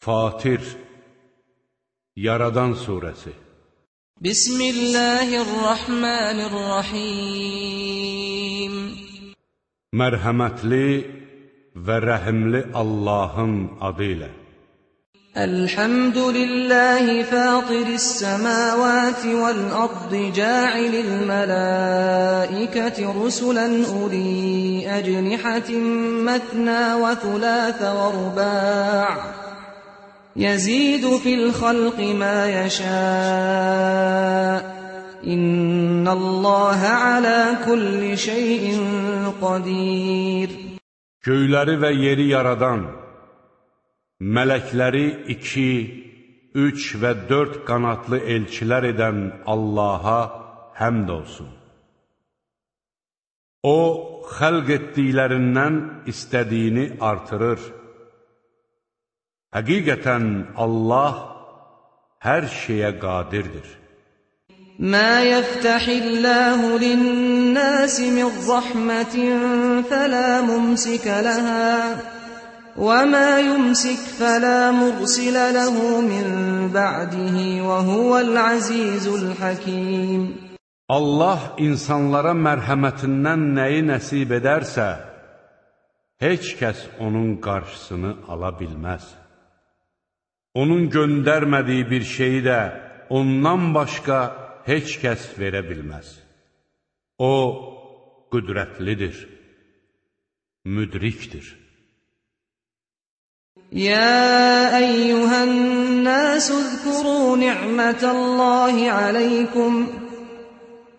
Fatir Yaradan Suresi Bismillahirrahmanirrahim Mərhəmətli və rəhimli Allahın adı ilə الحمد لله فاطر السماوات والأرض جاعل الملائكة رسلا أولي أجنحة مثنى وثلاث ورباع يزيد في الخلق ما يشاء إن الله على كل شيء قدير Göyləri və yeri yaradan mələkləri iki, üç və dörd qanatlı elçilər edən Allaha həmd olsun. O, xəlq etdiklərindən istədiyini artırır. Həqiqətən Allah hər şeyə qadirdir. Mə yəftəxilləhu linnəsi min zəhmətin fələ mumsikə ləhə və mə yumsik fələ mursilə ləhu min bə'dihi və huvəl əzizul həkim. Allah insanlara mərhəmətindən nəyi nəsib edərsə, heç kəs onun qarşısını ala bilməz. Onun göndərmədiyi bir şeyi də ondan başqa heç kəs verə bilməz. O, qüdrətlidir, müdrikdir. يا أيها الناس اذكروا نعمة الله عليكم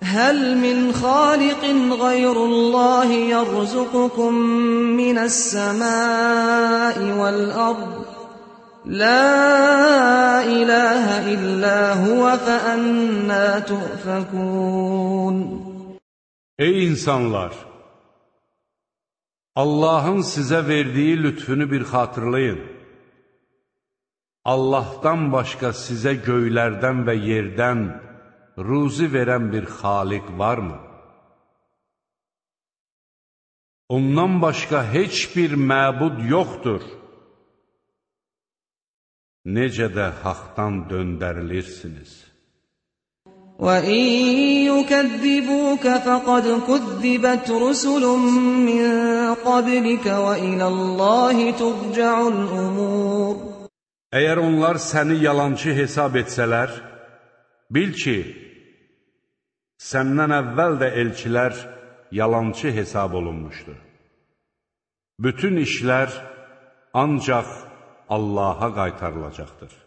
هل من خالق غير الله يرزقكم من السماء والأرض La ilahe illa huve fe ennâ tu'fekûn. Ey insanlar! Allahın sizə verdiyi lütfünü bir xatırlayın. Allahdan başqa sizə göylərdən və yerdən ruzi verən bir xaliq varmı? Ondan başqa heç bir məbud yoxdur. Necə də haqdan döndərilirsiniz. وَإِن يُكَذِّبُوكَ فَقَدْ كُذِّبَتْ رُسُلٌ مِّن قَبْلِكَ وَإِلَى اللَّهِ تُرْجَعُ الْأُمُورُ Əgər onlar səni yalançı hesab etsələr, bil ki, səndən əvvəl də elçilər yalançı hesab olunmuşdu. Bütün işlər ancaq Allaha qaytarılacaqdır.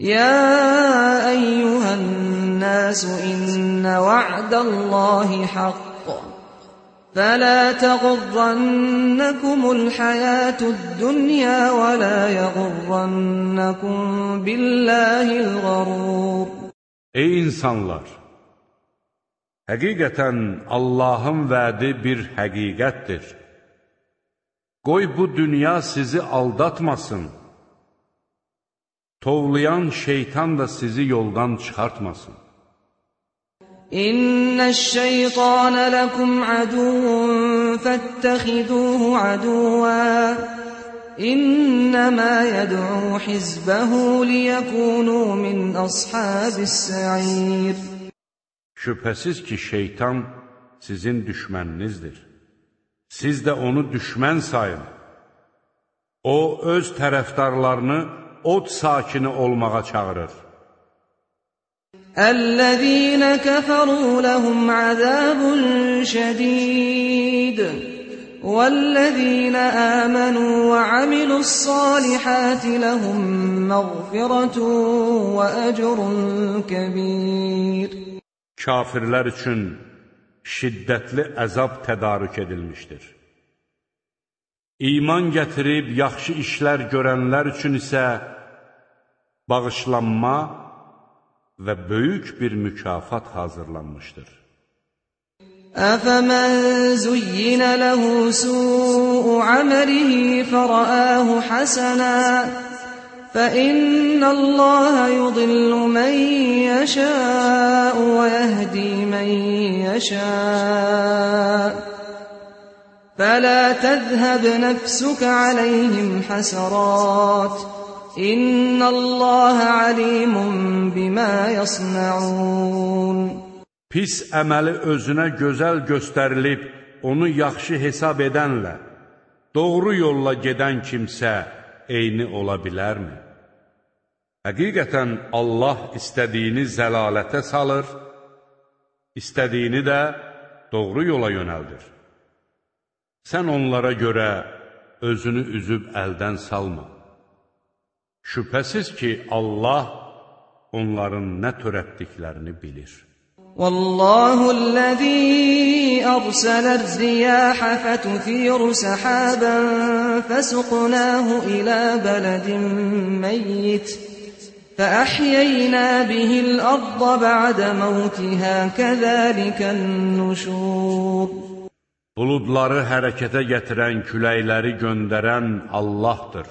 يا أيها الناس إن وعد الله حق فلا تغرنكم الحياة الدنيا ولا يغرنكم بالله الغرور Ey insanlar! Həqiqətən Allahın vədi bir həqiqətdir. Qoy bu dünya sizi aldatmasın. Tovlayan şeytan da sizi yoldan çıxartmasın. İnneşşeytan lekum aduvun fettehiduhu aduva. İnnemâ yed'u hizbehu liyekûnû min ashabis sa'ir. Şübhəsiz ki, şeytan sizin düşməninizdir. Siz də onu düşmən sayın. O, öz tərəfdarlarını od sakini olmağa çağırır. الذين كفروا لهم عذاب شديد والذين آمنوا وعملوا الصالحات لهم مغفرة وأجر كبير Kafirlər üçün şiddətli əzab tədarük edilmişdir. İman gətirib yaxşı işlər görənlər üçün isə bağışlanma və böyük bir mükafat hazırlanmışdır. أفمن زين له سوء عمله فرآه حسنا فإن الله يضل من يشاء ويهدي من يشاء فلا تذهب نفسك عليهم حسرات إن الله عليم بما يصنعون Pis əməli özünə gözəl göstərilib, onu yaxşı hesab edənlə, doğru yolla gedən kimsə eyni ola bilərmi? Həqiqətən Allah istədiyini zəlalətə salır, istədiyini də doğru yola yönəldir. Sən onlara görə özünü üzüb əldən salma. Şübhəsiz ki, Allah onların nə törətdiklərini bilir. والله الذي أرسل الرياح فتثير سحابا فسقناه إلى بلد ميت فأحيينا به الأرض بعد موتها كذلك النشور Buludları hərəkətə gətirən, küləkləri göndərən Allahdır.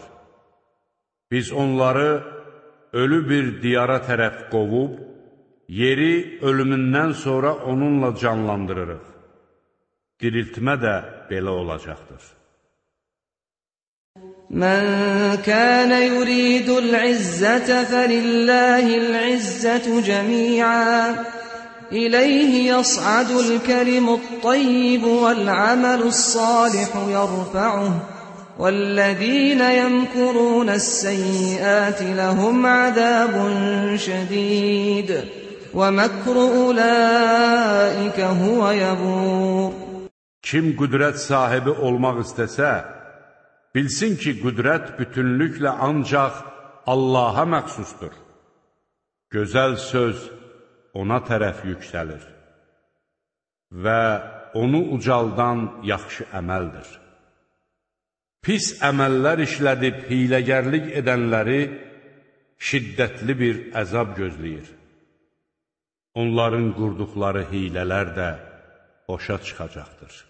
Biz onları ölü bir diyara tərəf qovub, Yeri ölümündən sonra onunla canlandırırıq. Diriltmə də belə olacaqdır. من كان يريد العزة فلله العزة جميعا. إليه يصعد الكلم الطيب والعمل الصالح يرفعه. والذين يمكرون السيئات لهم عذاب شديد. ومكر أولئك هو يبور. Kim qüdrət sahibi olmaq istəsə, bilsin ki, qüdrət bütünlüklə ancaq Allaha məxsusdur. Gözəl söz ona tərəf yüksəlir və onu ucaldan yaxşı əməldir. Pis əməllər işlədib hiləgərlik edənləri şiddətli bir əzab gözləyir. Onların qurduqları hilələr də boşa çıxacaqdır.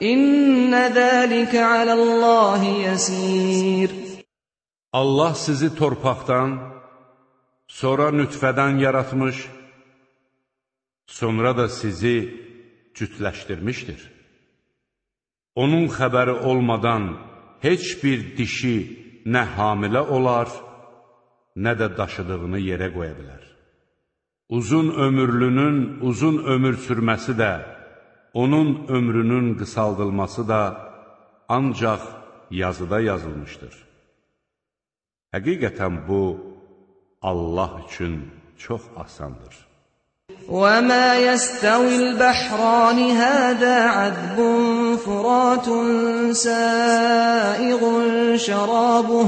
İnnə zəlikə aləllahi yəsir. Allah sizi torpaqdan, sonra nütfədən yaratmış, sonra da sizi cütləşdirmişdir. Onun xəbəri olmadan heç bir dişi nə hamilə olar, nə də daşıdığını yerə qoya bilər. Uzun ömürlünün uzun ömür sürməsi də onun ömrünün qısaldılması da ancaq yazıda yazılmışdır. Həqiqətən bu, Allah üçün çox asandır. وما يستوي البحران هذا عذب فرات سائغ شرابه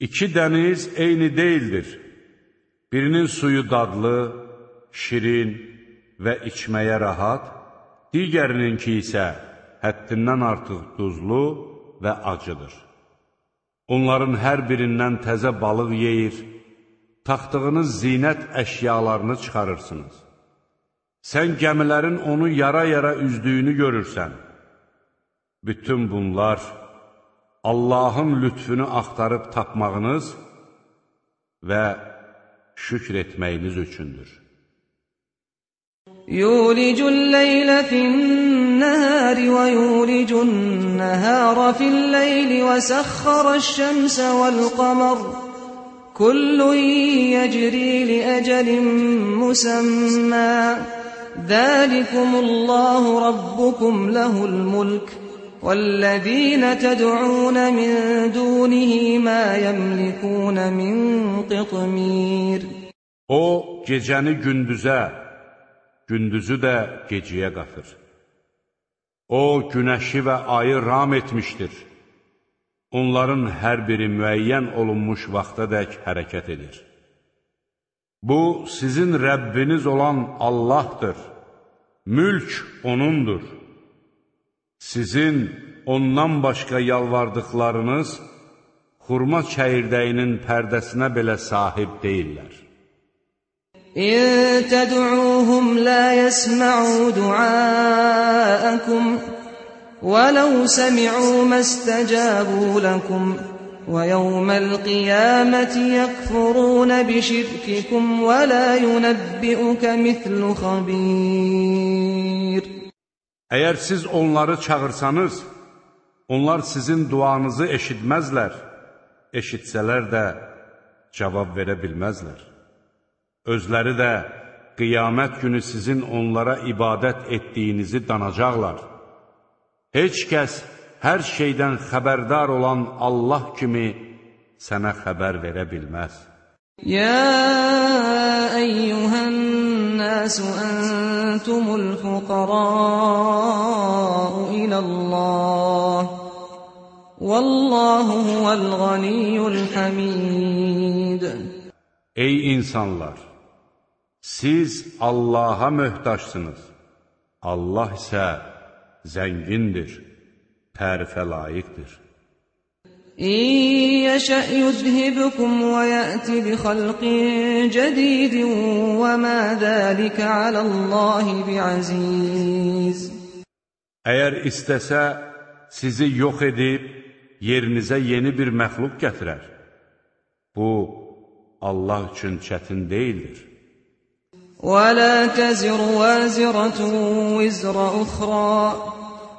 İki dəniz eyni deyildir. Birinin suyu dadlı, şirin və içməyə rahat, digərininki isə həddindən artıq duzlu və acıdır. Onların hər birindən təzə balıq yeyir, taxtığınız zinət əşyalarını çıxarırsınız. Sən gəmilərin onu yara-yara üzdüyünü görürsən. Bütün bunlar Allahın lütfünü axtarıb tapmağınız və şükr etməyiniz üçündür. يُولِجُ اللَّيْلَ فِي النَّهَارِ وَيُولِجُ النَّهَارَ فِي اللَّيْلِ وَسَخَّرَ الشَّمْسَ وَالْقَمَرَ كُلٌّ يَجْرِي لِأَجَلٍ مُّسَمًّى ذَلِكُمُ اللَّهُ رَبُّكُمْ لَهُ الْمُلْكُ والذين تدعون من دونه ما يملكون من قطمير O gecəni gündüzə, gündüzü də gecəyə qatır. O günəşi və ayı ram etmişdir. Onların hər biri müəyyən olunmuş vaxta dək hərəkət edir. Bu, sizin Rəbbiniz olan Allahdır. Mülk O'nundur. Sizin ondan başqa yalvardıqlarınız xurma çəyirdəyinin pərdəsinə belə sahib deyillər. إن تدعوهم لا يسمعوا دعاءكم ولو سمعوا ما استجابوا لكم ويوم القيامة يكفرون بشرككم ولا ينبئك مثل خبير Əgər siz onları çağırsanız, onlar sizin duanızı eşitməzlər, eşitsələr də cavab verə bilməzlər. Özləri də qiyamət günü sizin onlara ibadət etdiyinizi danacaqlar. Heç kəs hər şeydən xəbərdar olan Allah kimi sənə xəbər verə bilməz. Yə əyyuhən nəsü ən أنتم الفقراء إلى الله والله هو الغني الحميد Ey insanlar! Siz Allaha möhtaçsınız. Allah isə zəngindir, tərifə layiqdir. إن يشأ يذهبكم ويأتي بخلق جديد وما ذلك على الله بعزيز Əgər istəsə, sizi yox edib, yerinizə yeni bir məxluq gətirər. Bu, Allah üçün çətin deyildir. ولا تزر وازرة وزر أخرى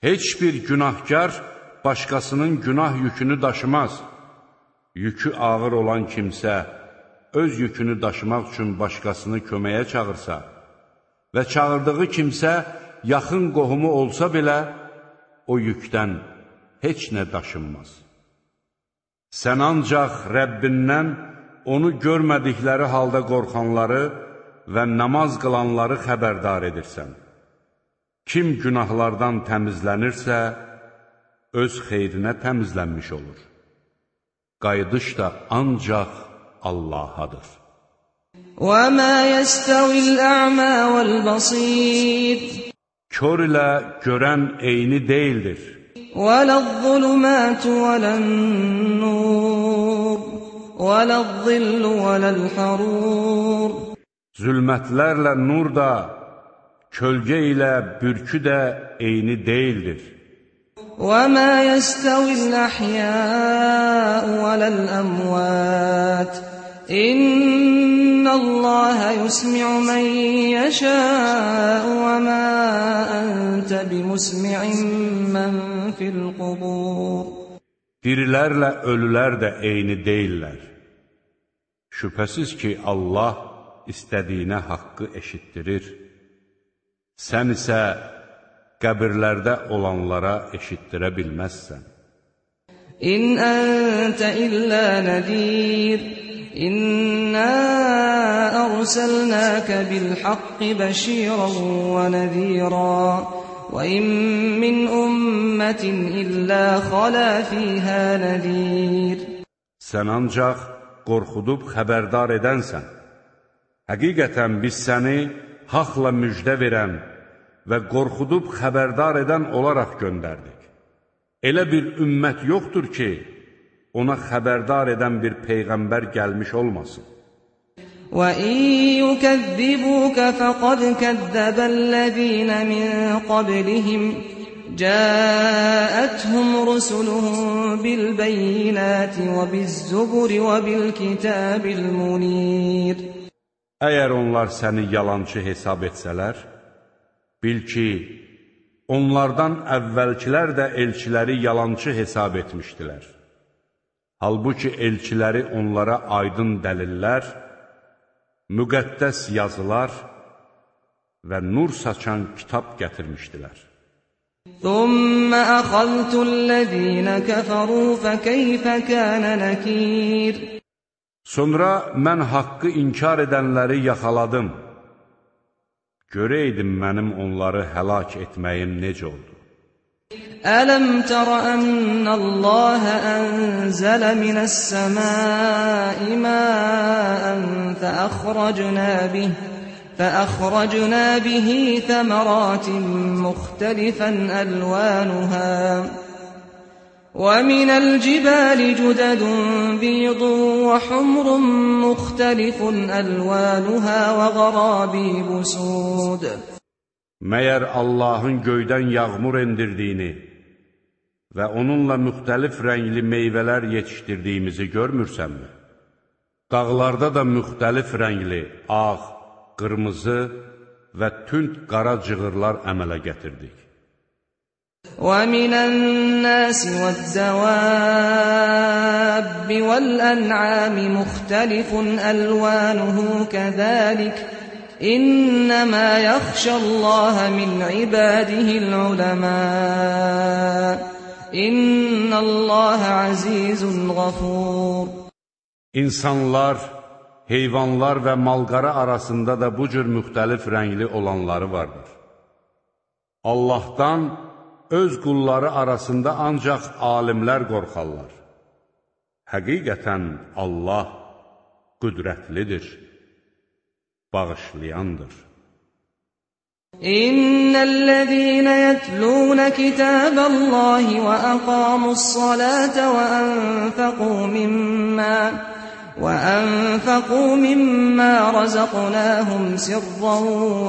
Heç bir günahkar başqasının günah yükünü daşımaz. Yükü ağır olan kimsə öz yükünü daşımaq üçün başqasını köməyə çağırsa və çağırdığı kimsə yaxın qohumu olsa belə o yükdən heç nə daşınmaz. Sən ancaq Rəbbindən onu görmədikləri halda qorxanları və namaz qılanları xəbərdar edirsən. Kim günahlardan təmizlənirsə, öz xeyrinə təmizlənmiş olur. Qayıdış da ancaq Allahadır. وما يستوي الأعمى والبصير Kör ilə görən eyni deyildir. ولا الظلمات ولا النور ولا الظل ولا الحرور Zülmətlərlə nur da, kölgə ilə bürkü də eyni deyildir. وما يستوي الأحياء ولا الأموات إن الله يسمع من يشاء وما أنت بمسمع من في القبور Dirilərlə ölülər də eyni deyillər. Şübhəsiz ki, Allah istədiyinə haqqı eşitdirir. sən isə qəbirlərdə olanlara eşitdirə bilməzsən. İn əntə illə nədir, İnna ərsəlnəkə bilhaqqi bəşirən və nəzirən və in min ümmətin illə xalə fiyhə nəzir. Sən ancaq qorxudub xəbərdar edənsən. Həqiqətən biz səni haqla müjdə verən və qorxudub xəbərdar edən olaraq göndərdik. Elə bir ümmət yoxdur ki, ona xəbərdar edən bir peyğəmbər gəlmiş olmasın. وإن يكذبوك فقد كذب الذين من قبلهم جاءتهم رسلهم بالبينات وبالزبر وبالكتاب المنير Əgər onlar səni yalançı hesab etsələr, bil ki, onlardan əvvəlkilər də elçiləri yalançı hesab etmişdilər. Halbuki elçiləri onlara aydın dəlillər, müqəddəs yazılar və nur saçan kitab gətirmişdilər. ثم أخذت الذين كفروا فكيف كان نكير Sonra mən haqqı inkar edənləri yaxaladım. Görəydim mənim onları həlak etməyim necə oldu. ألم تر أن الله أنزل من السماء ماء فأخرجنا به فأخرجنا به ثمرات مختلفا ألوانها ومن الجبال جدد بيض وحمر مختلف ألوانها وغرابيب سود Məyər Allahın göydən yağmur endirdiyini və onunla müxtəlif rəngli meyvələr yetişdirdiyimizi görmürsənmi? Dağlarda da müxtəlif rəngli, ağ, qırmızı və tünd qara cığırlar əmələ gətirdik. وَمِنَ النَّاسِ وَالدَّوَابِّ وَالْأَنْعَامِ مُخْتَلِفٌ أَلْوَانُهُ كَذَلِكَ إِنَّمَا يَخْشَى اللَّهَ مِنْ عِبَادِهِ الْعُلَمَاءُ إِنَّ اللَّهَ عَزِيزٌ غَفُورٌ İnsanlar, heyvanlar və malqara arasında da bu cür müxtəlif rəngli olanları vardır. Allahdan öz qulları arasında ancaq alimlər qorxarlar. Həqiqətən Allah qüdrətlidir, bağışlayandır. إن الذين يتلون كتاب الله وأقاموا الصلاة وأنفقوا مما وأنفقوا مما رزقناهم سرا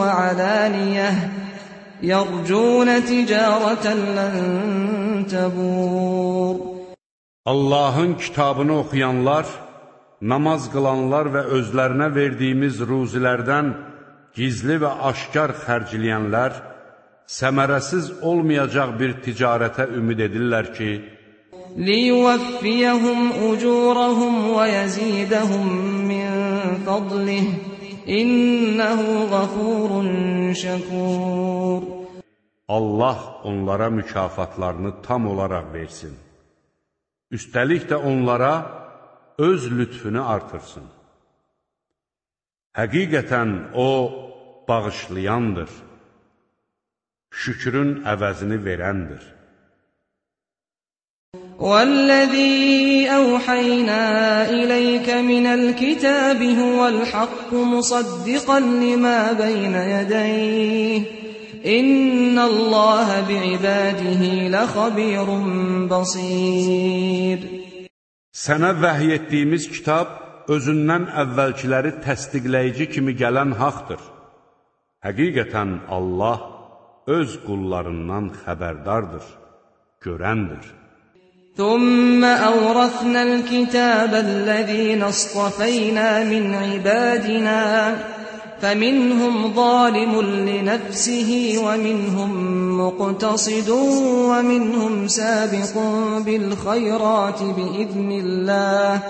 وعلانية يرجون تجارة لن تبور Allahın kitabını oxuyanlar, namaz qılanlar və özlərinə verdiyimiz ruzilərdən gizli və aşkar xərcləyənlər, səmərəsiz olmayacaq bir ticarətə ümid edirlər ki, ليوفيهم أجورهم ويزيدهم من فضله İnnehu gafurun şəkur Allah onlara mükafatlarını tam olaraq versin. Üstəlik də onlara öz lütfünü artırsın. Həqiqətən o bağışlayandır. Şükrün əvəzini verəndir. والذي أوحينا إليك من الكتاب هو الحق مصدقا لما بين يديه إن الله بعباده لخبير بصير Sənə vəhy etdiyimiz kitab özündən əvvəlkiləri təsdiqləyici kimi gələn haqdır. Həqiqətən Allah öz qullarından xəbərdardır, görəndir. ثم أورثنا الكتاب الذين اصطفينا من عبادنا فمنهم ظالم لنفسه ومنهم مقتصد ومنهم سابق بالخيرات بإذن الله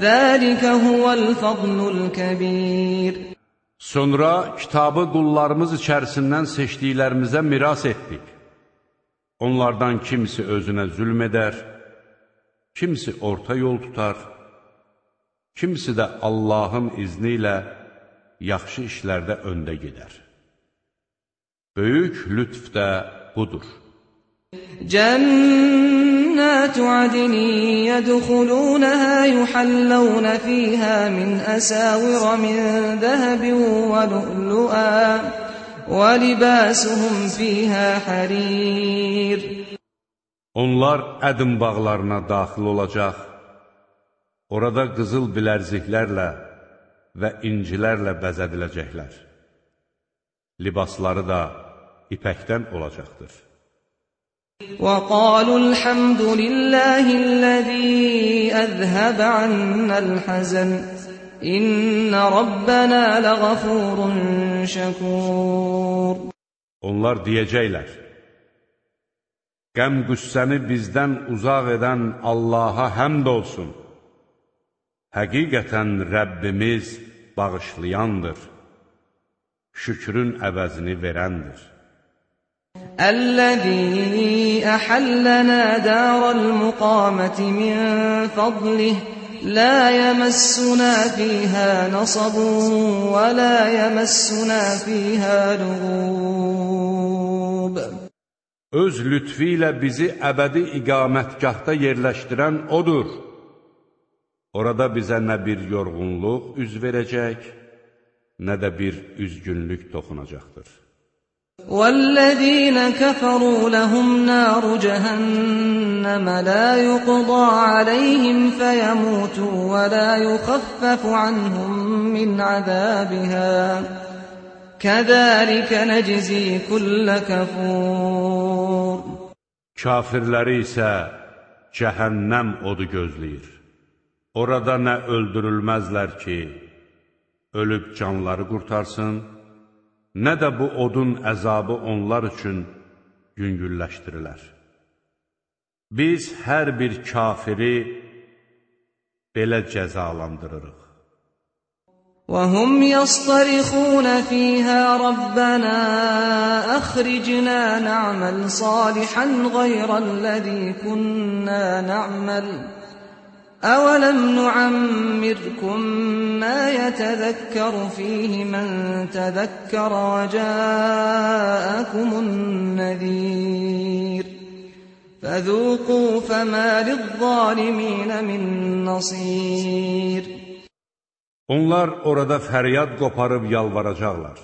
ذلك هو الفضل الكبير Sonra kitabı qullarımız içərisindən seçdiklərimizə miras etdik. Onlardan kimisi özünə zülm edər, kimisi orta yol tutar, kimisi də Allahın izni ilə yaxşı işlərdə öndə gedər. Böyük lütf də budur. جنات عدن يدخلونها يحلون فيها من أساور من ذهب ولؤلؤا ولباسهم فيها حرير Onlar ədim bağlarına daxil olacaq, orada qızıl bilərziklərlə və incilərlə bəzədiləcəklər. Libasları da ipəkdən olacaqdır. وقالوا الحمد لله الذي أذهب عنا الحزن İnna rabbana lagafurun şakur. Onlar deyəcəklər: Qəm qüssəni bizdən uzaq edən Allaha həmd olsun. Həqiqətən Rəbbimiz bağışlayandır. Şükrün əvəzini verəndir. Əl-ləzi əhəllənə dərəl-müqaməti min fədlihi لا يمسنا فيها نصب ولا يمسنا فيها لغوب Öz lütfi ilə bizi əbədi iqamətgahda yerləşdirən O'dur. Orada bizə nə bir yorğunluq üz verəcək, nə də bir üzgünlük toxunacaqdır. والذين كفروا لهم نار جهنم لا يقضى عليهم فيموتوا ولا يخفف عنهم من عذابها كذلك نجزي كل كفور Kafirləri isə cəhənnəm odu gözləyir. Orada nə öldürülməzlər ki, ölüb canları qurtarsın, nə də bu odun əzabı onlar üçün yüngülləşdirilər. Biz hər bir kafiri belə cəzalandırırıq. وهم يصطرخون فيها ربنا أخرجنا نعمل صالحا غير الذي كنا نعمل أولم نعمركم ما يتذكر فيه من تذكر وجاءكم النذير فذوقوا فما للظالمين من نصير Onlar orada fəryad qoparıb yalvaracaqlar.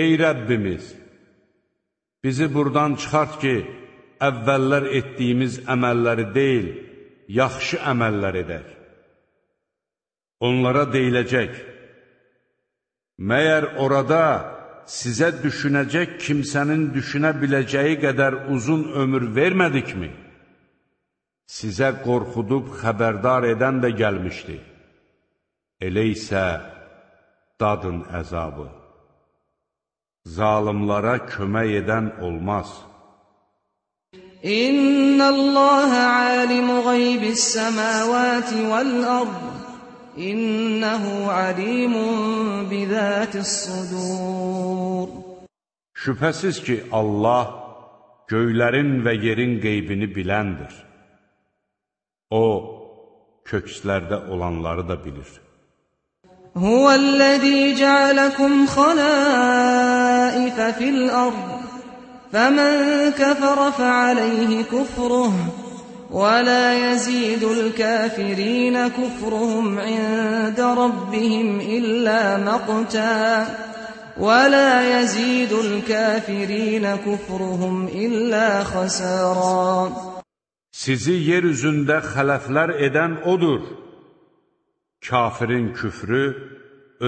Ey Rəbbimiz! Bizi buradan çıxart ki, əvvəllər etdiyimiz əməlləri deyil, yaxşı əməllər edək. Onlara deyiləcək, məyər orada sizə düşünəcək kimsənin düşünə biləcəyi qədər uzun ömür vermədikmi? Sizə qorxudub xəbərdar edən də gəlmişdi. Elə isə dadın əzabı. Zalimlara kömək edən olmaz. إن الله عالم غيب السماوات والأرض إنه عليم بذات الصدور Şübhəsiz ki, Allah göylərin və yerin qeybini biləndir. O, kökslərdə olanları da bilir. Huvəl-ləzî cəaləkum xalaifə fil-ard فمن كفر فعليه كفره ولا يزيد الكافرين كفرهم عند ربهم إلا مقتا ولا يزيد الكافرين كفرهم إلا خسارا Sizi yer üzündə xələflər edən odur. Kafirin küfrü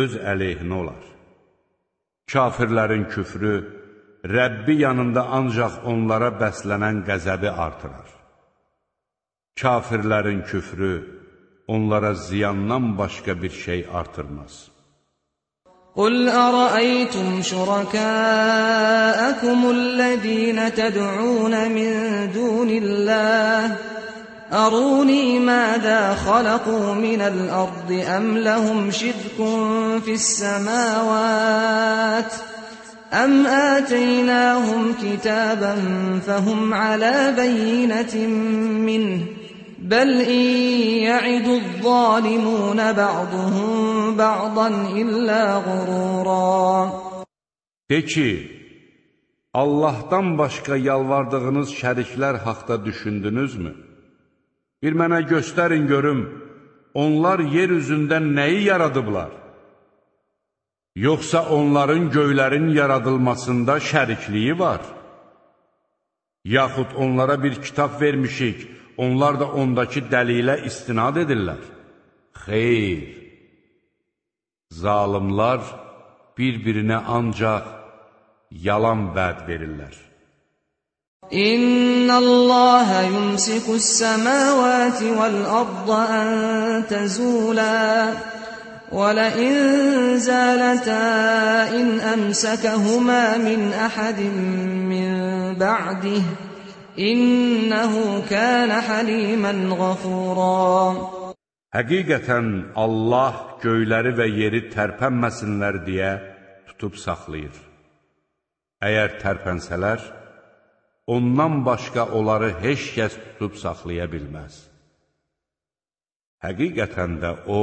öz əleyhinə olar. Kafirlərin küfrü Rəbbi yanında ancaq onlara bəslənən qəzəbi artırar. Kafirlərin küfrü onlara ziyandan başqa bir şey artırmaz. قل أرأيتم شركاءكم الذين تدعون من دون الله أروني ماذا خلقوا من الأرض أم لهم شرك في السماوات ؟ أم آتيناهم كتابا فهم على بينة منه بل إن يعد الظالمون بعضهم بعضا إلا غرورا De ki, Allahdan başqa yalvardığınız şəriklər haqda düşündünüzmü? Bir mənə göstərin görüm, onlar yer üzündə nəyi yaradıblar? yoxsa onların göylərin yaradılmasında şərikliyi var? Yaxud onlara bir kitab vermişik, onlar da ondakı dəlilə istinad edirlər. Xeyr! Zalimlar bir-birinə ancaq yalan vəd verirlər. İnnallaha yumsikus semawati vel arda an tazula ولئن زالتا إن أمسكهما من أحد من بعده إنه كان حليما غفورا Həqiqətən Allah göyləri və yeri tərpənməsinlər deyə tutub saxlayır. Əgər tərpənsələr, ondan başqa onları heç kəs tutub saxlaya bilməz. Həqiqətən də O,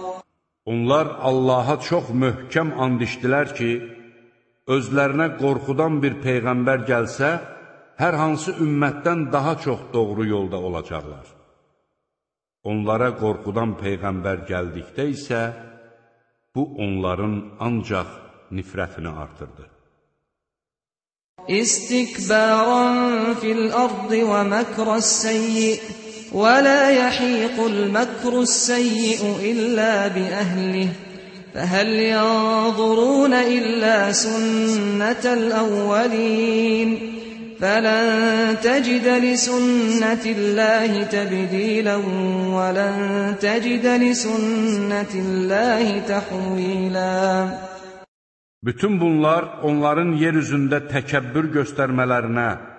Onlar Allaha çox möhkəm and içdilər ki, özlərinə qorxudan bir peyğəmbər gəlsə, hər hansı ümmətdən daha çox doğru yolda olacaqlar. Onlara qorxudan peyğəmbər gəldikdə isə, bu onların ancaq nifrətini artırdı. İstikbaran fil ardı və məkras seyyiq ولا يحيق المكر السيء إلا بأهله فهل ينظرون إلا سنة الأولين؟ فلن تجد لسنة الله تبديلا ولن تجد لسنة الله تحويلا. Bütün bunlar onların yer üzündə təkəbbür göstərmələrinə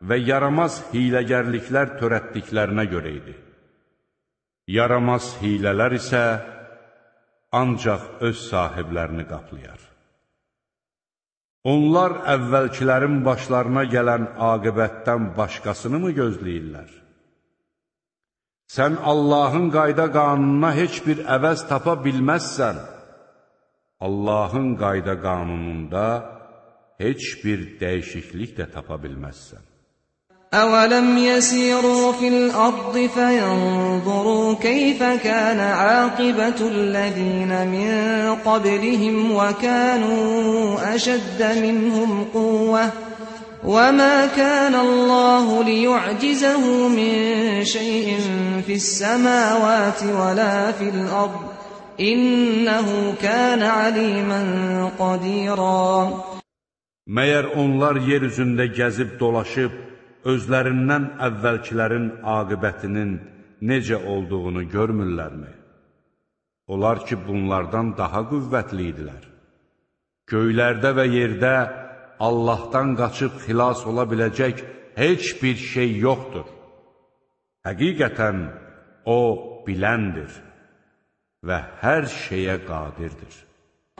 və yaramaz hiləgərliklər törətdiklərinə görə idi. Yaramaz hilələr isə ancaq öz sahiblərini qaplayar. Onlar əvvəlkilərin başlarına gələn aqibətdən başqasını mı gözləyirlər? Sən Allahın qayda qanununa heç bir əvəz tapa bilməzsən. Allahın qayda qanununda heç bir dəyişiklik də tapa bilməzsən. أولم يسيروا في الأرض فينظروا كيف كان عاقبة الذين من قبلهم وكانوا أشد منهم قوة وما كان الله ليعجزه من شيء في السماوات ولا في الأرض İnnehu kana aliman qadira Məyər onlar yer üzündə gəzib özlərindən əvvəlkilərin aqibətinin necə olduğunu görmürlərmi? Onlar ki, bunlardan daha qüvvətli idilər. Göylərdə və yerdə Allahdan qaçıb xilas ola biləcək heç bir şey yoxdur. Həqiqətən, O biləndir və hər şeyə qadirdir.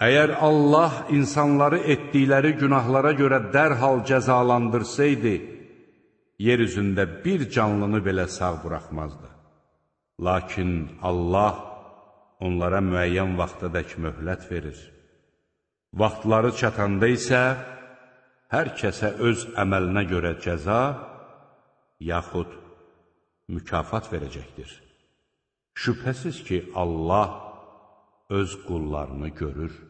Əgər Allah insanları etdikləri günahlara görə dərhal cəzalandırsaydı, yer üzündə bir canlını belə sağ buraxmazdı. Lakin Allah onlara müəyyən vaxtadək möhlət verir. Vaxtları çatanda isə hər kəsə öz əməlinə görə cəza, yaxud mükafat verəcəkdir. Şübhəsiz ki, Allah öz qullarını görür.